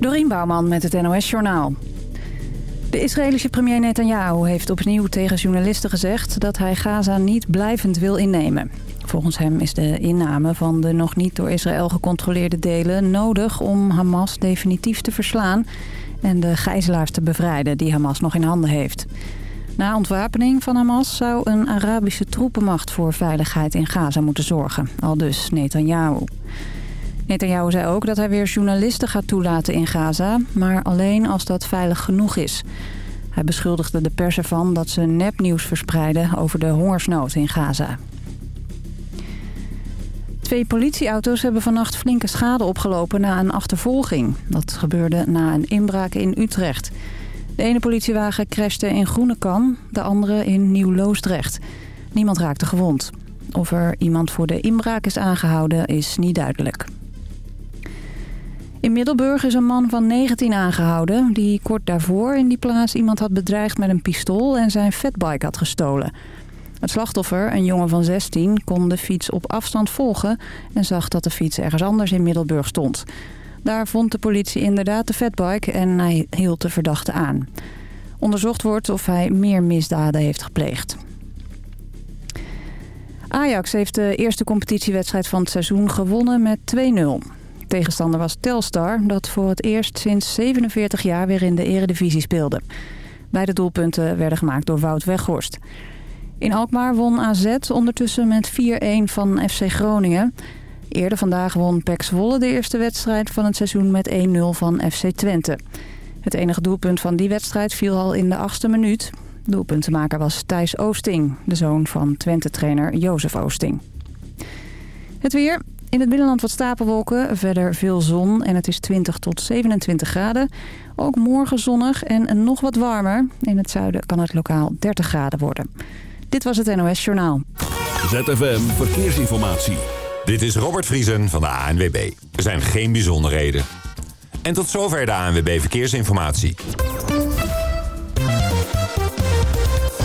Dorien Bouwman met het NOS Journaal. De Israëlische premier Netanyahu heeft opnieuw tegen journalisten gezegd... dat hij Gaza niet blijvend wil innemen. Volgens hem is de inname van de nog niet door Israël gecontroleerde delen... nodig om Hamas definitief te verslaan... en de gijzelaars te bevrijden die Hamas nog in handen heeft. Na ontwapening van Hamas zou een Arabische troepenmacht... voor veiligheid in Gaza moeten zorgen, al dus Netanyahu. Netanyahu zei ook dat hij weer journalisten gaat toelaten in Gaza... maar alleen als dat veilig genoeg is. Hij beschuldigde de pers ervan dat ze nepnieuws verspreiden... over de hongersnood in Gaza. Twee politieauto's hebben vannacht flinke schade opgelopen na een achtervolging. Dat gebeurde na een inbraak in Utrecht. De ene politiewagen crashte in Groenekan, de andere in Nieuw-Loosdrecht. Niemand raakte gewond. Of er iemand voor de inbraak is aangehouden is niet duidelijk. In Middelburg is een man van 19 aangehouden... die kort daarvoor in die plaats iemand had bedreigd met een pistool... en zijn fatbike had gestolen. Het slachtoffer, een jongen van 16, kon de fiets op afstand volgen... en zag dat de fiets ergens anders in Middelburg stond. Daar vond de politie inderdaad de fatbike en hij hield de verdachte aan. Onderzocht wordt of hij meer misdaden heeft gepleegd. Ajax heeft de eerste competitiewedstrijd van het seizoen gewonnen met 2-0. Tegenstander was Telstar, dat voor het eerst sinds 47 jaar weer in de eredivisie speelde. Beide doelpunten werden gemaakt door Wout Weghorst. In Alkmaar won AZ ondertussen met 4-1 van FC Groningen. Eerder vandaag won PEC Zwolle de eerste wedstrijd van het seizoen met 1-0 van FC Twente. Het enige doelpunt van die wedstrijd viel al in de achtste minuut. Doelpuntenmaker was Thijs Oosting, de zoon van Twente-trainer Jozef Oosting. Het weer. In het binnenland wat stapelwolken, verder veel zon en het is 20 tot 27 graden. Ook morgen zonnig en nog wat warmer. In het zuiden kan het lokaal 30 graden worden. Dit was het NOS Journaal. ZFM Verkeersinformatie. Dit is Robert Vriesen van de ANWB. Er zijn geen bijzonderheden. En tot zover de ANWB Verkeersinformatie.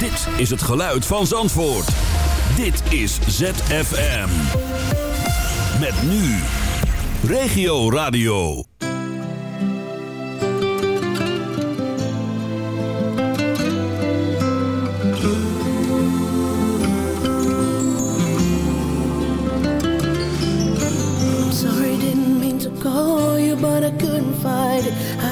Dit is het geluid van Zandvoort. Dit is ZFM. Met nu. Regio Radio. but I couldn't fight it.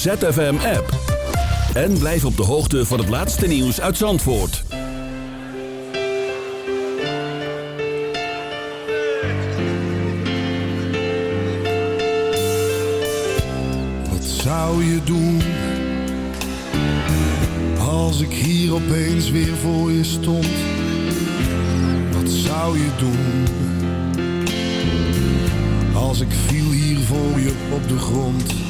ZFM-app. En blijf op de hoogte van het laatste nieuws uit Zandvoort. Wat zou je doen als ik hier opeens weer voor je stond? Wat zou je doen als ik viel hier voor je op de grond?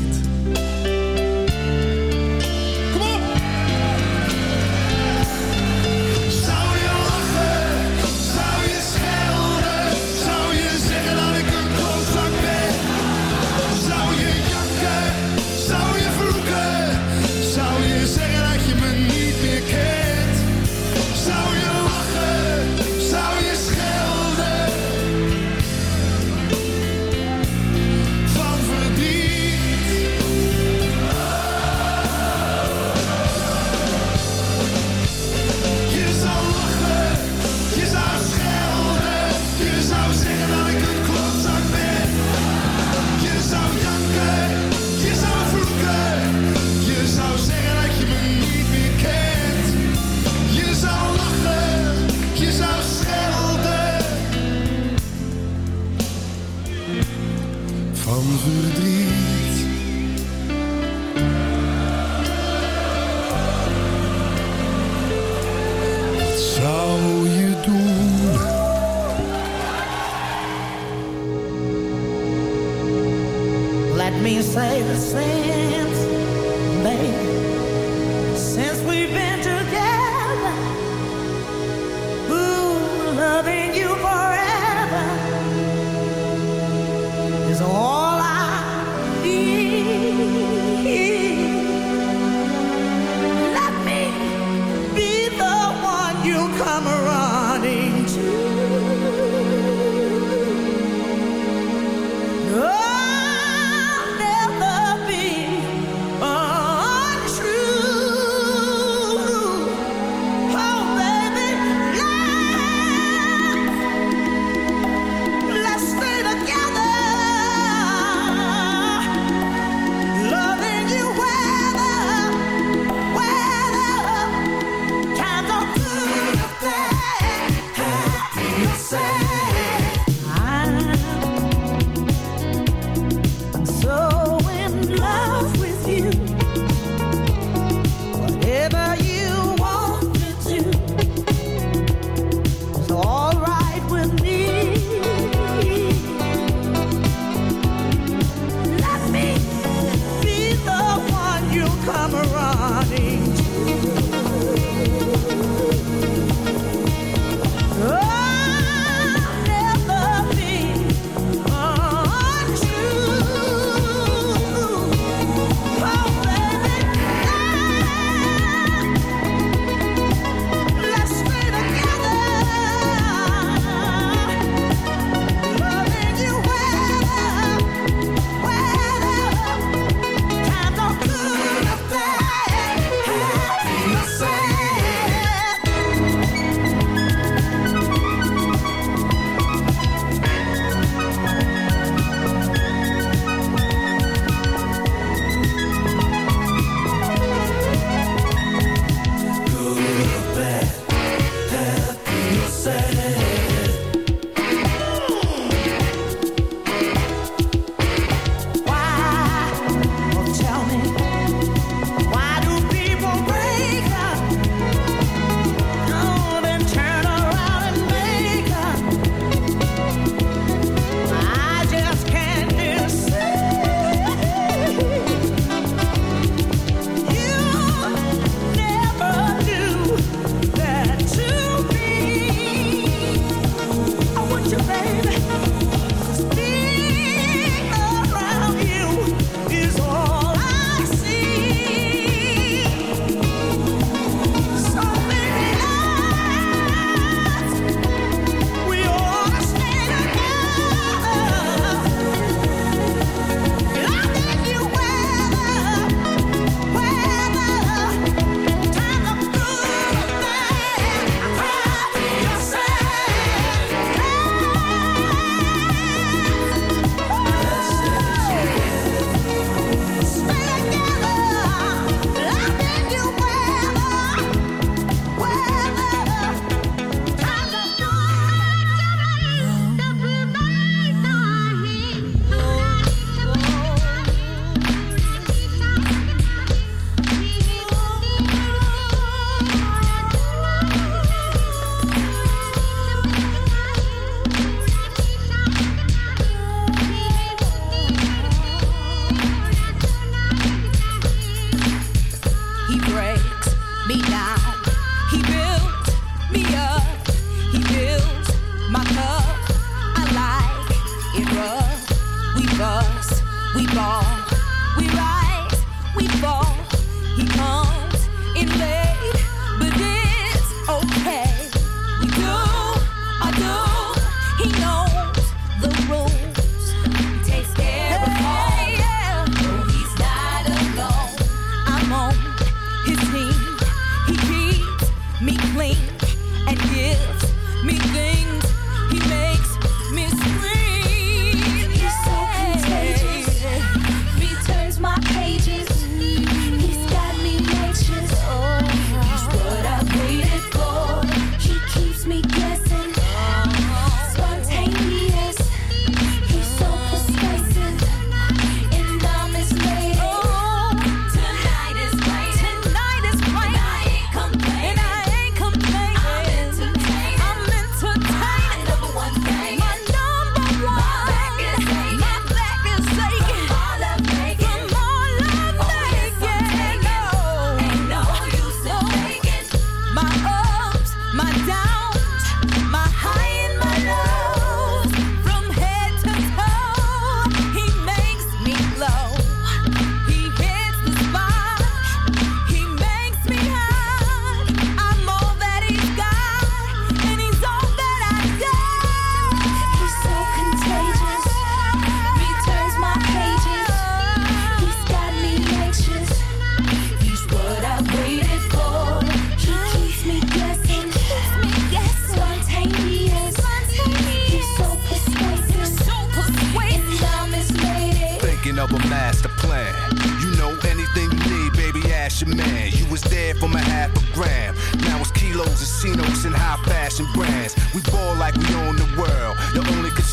Man. You was there for my half a gram. Now it's kilos and cinos and high fashion brands. We ball like we own the world.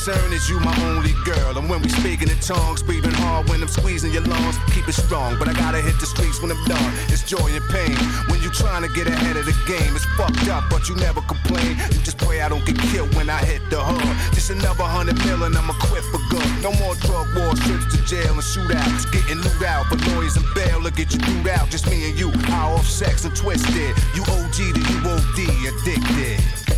Concern is you, my only girl. And when we speaking in tongues, breathing hard when I'm squeezing your lungs. Keep it strong, but I gotta hit the streets when I'm done. It's joy and pain. When you trying to get ahead of the game, it's fucked up, but you never complain. You just pray I don't get killed when I hit the hood. Just another hundred million, I'ma quit for good. No more drug wars, trips to jail and shootouts. Getting loot out for lawyers and bail to get you through out. Just me and you, high off sex and twisted. You OG to you OD, addicted.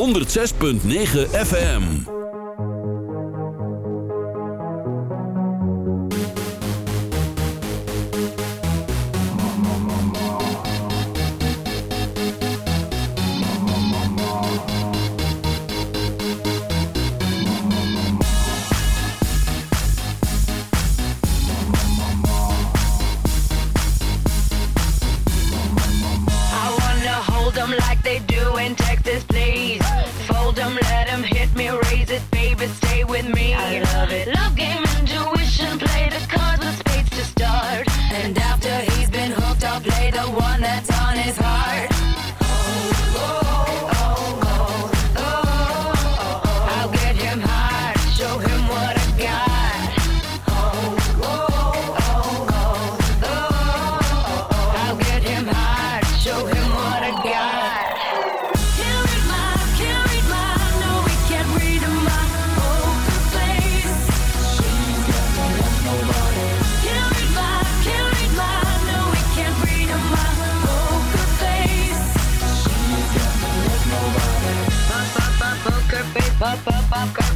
106.9 FM.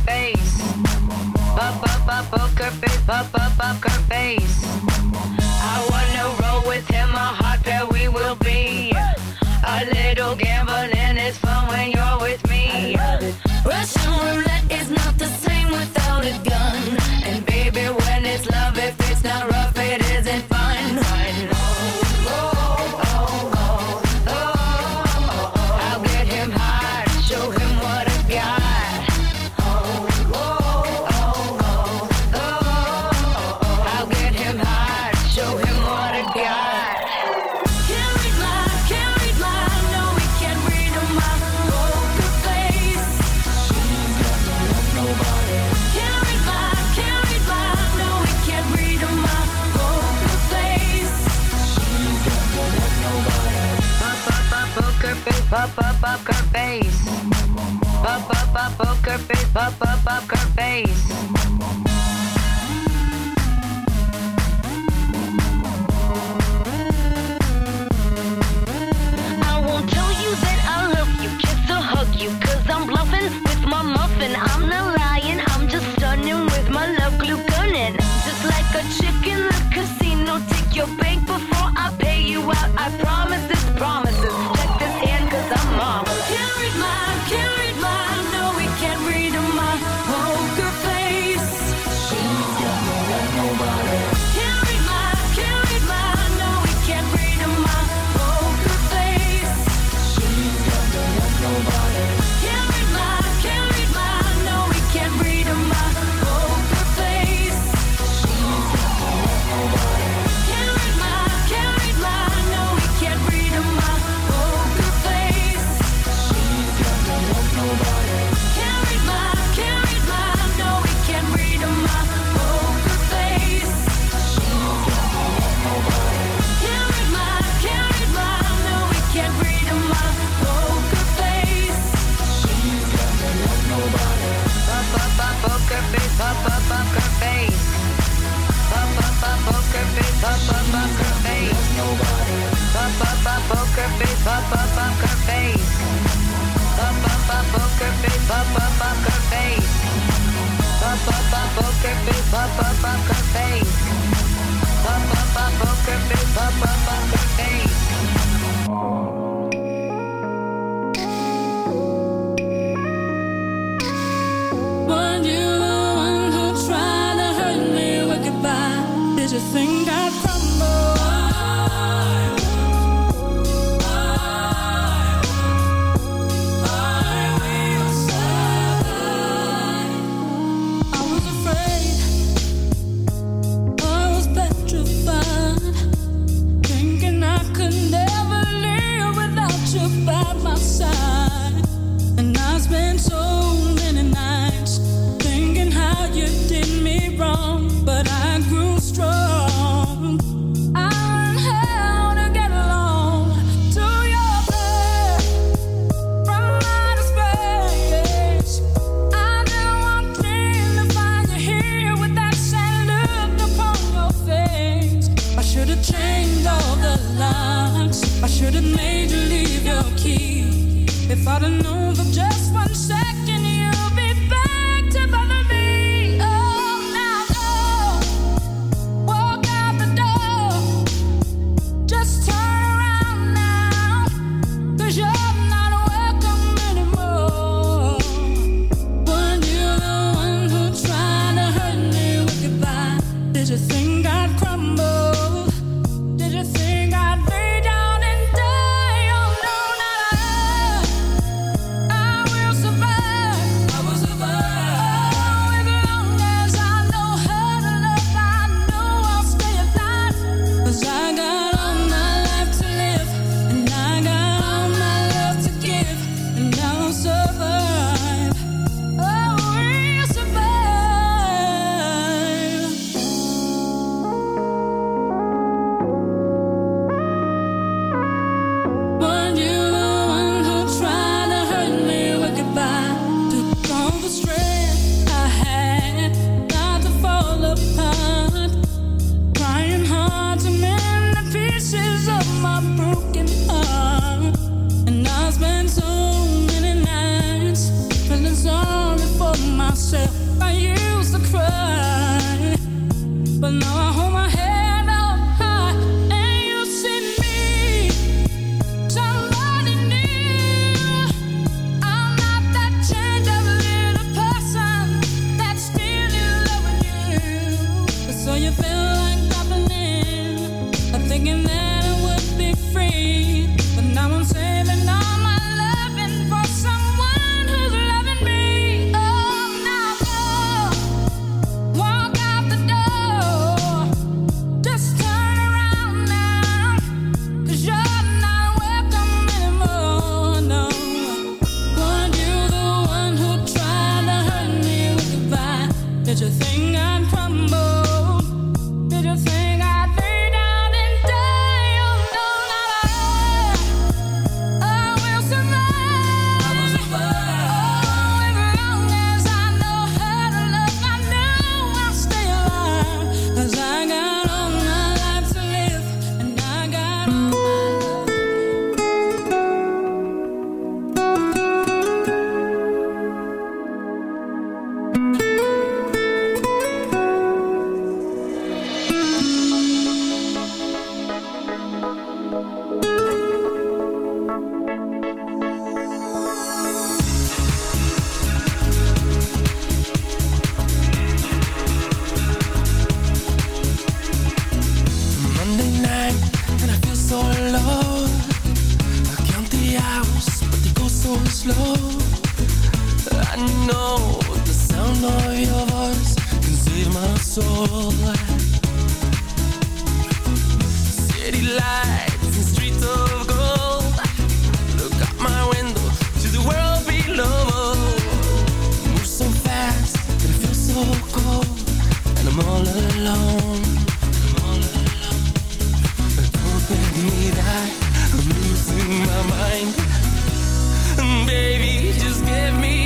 face. Bop, bop, bop, poker face. Bop, bop, poker face. poker face, bub, bub, bub, girl. poker face, up up poker face. Up up up poker face, up up poker face. Up up up poker face, up up poker face. Up up poker face, up up poker face. and I'm all alone. Me I'm losing my mind, baby. Just give me.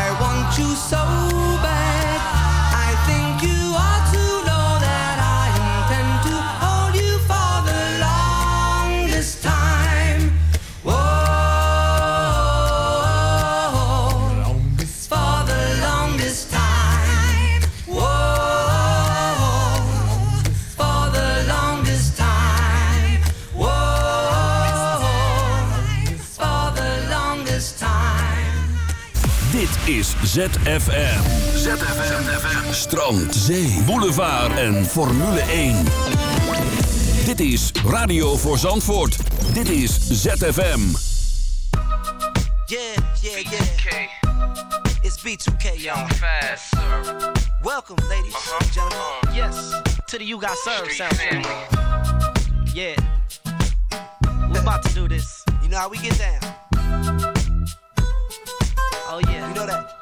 I want you so ZFM. ZFM. Strand, zee, boulevard en Formule 1. Dit is Radio voor Zandvoort. Dit is ZFM. Yeah, yeah, yeah. It's B2K, y'all. Fast, sir. Welcome, ladies, gentlemen. Yes, to the You Got Served sound family. Yeah. We're about to do this. You know how we get down. Oh, yeah. You know that.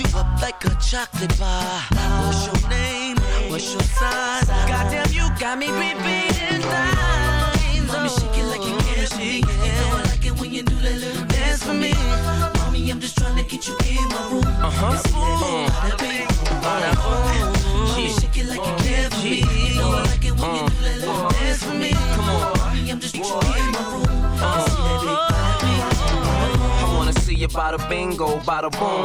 you up like a chocolate bar. What's your name? What's your size? Goddamn, you got me repeating lines. Mommy, shake it like you for me. You know I like it when you do that little dance for me. Mommy, I'm just trying to get you in my room. Uh huh. Bada boom. Mommy, shake it like you care for me. You know I like it when you do that little dance for me. Come on. Mommy, I'm just get you in my room. And see that big bada bing. I wanna see you by the bingo, by the boom.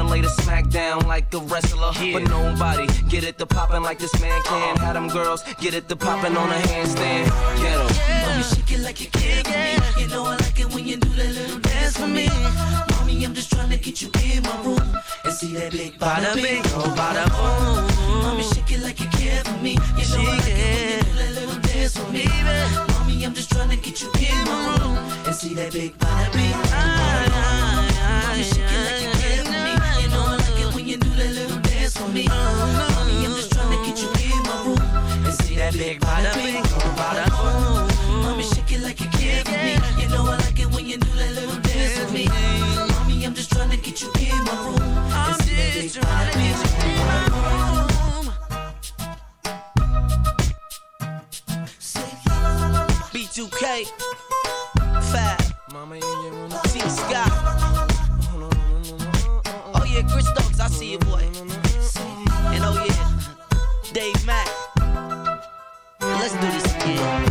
lay the smack down like a wrestler. But nobody get it to poppin' like this man can. Uh-huh. Have them girls get it to poppin' on a handstand. Get 'em. Mommy, shake it like you care for me. You know I like it when you do that little dance for me. Mommy, I'm just trying to get you in my room and see that big bada bing, oh bada boom. Mommy, shake it like you care for me. You know I like it when you do that little dance for me. Mommy, I'm just trying to get you in my room and see that big bada bing, ah, oh bada boom. Dance for me. Mommy, I'm just trying to get you in my room and see that big bada bing, oh bada boom. Mommy, shake it like you care for me. You know I like it when you do that little dance with me. Mommy, I'm just trying to get you in my room and see that big bada bing, oh bada boom. B2K, Fab, T Scott. Oh yeah, Chris Stokes, I see you, boy. Let's do this again.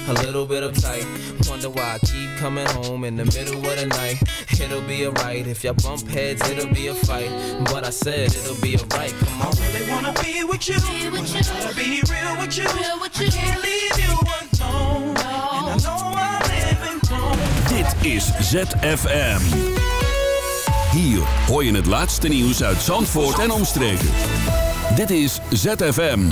a little bit uptight. Wonder why I keep coming home in the middle of the night. It'll be alright if y'all bump heads, it'll be a fight. But I said it'll be alright. Come on. really wanna be with you. I gotta be real with you. I can't leave you alone. And I know I'm living wrong. Dit is ZFM. Hier hoor je het laatste nieuws uit Zandvoort en omstreken. Dit is ZFM.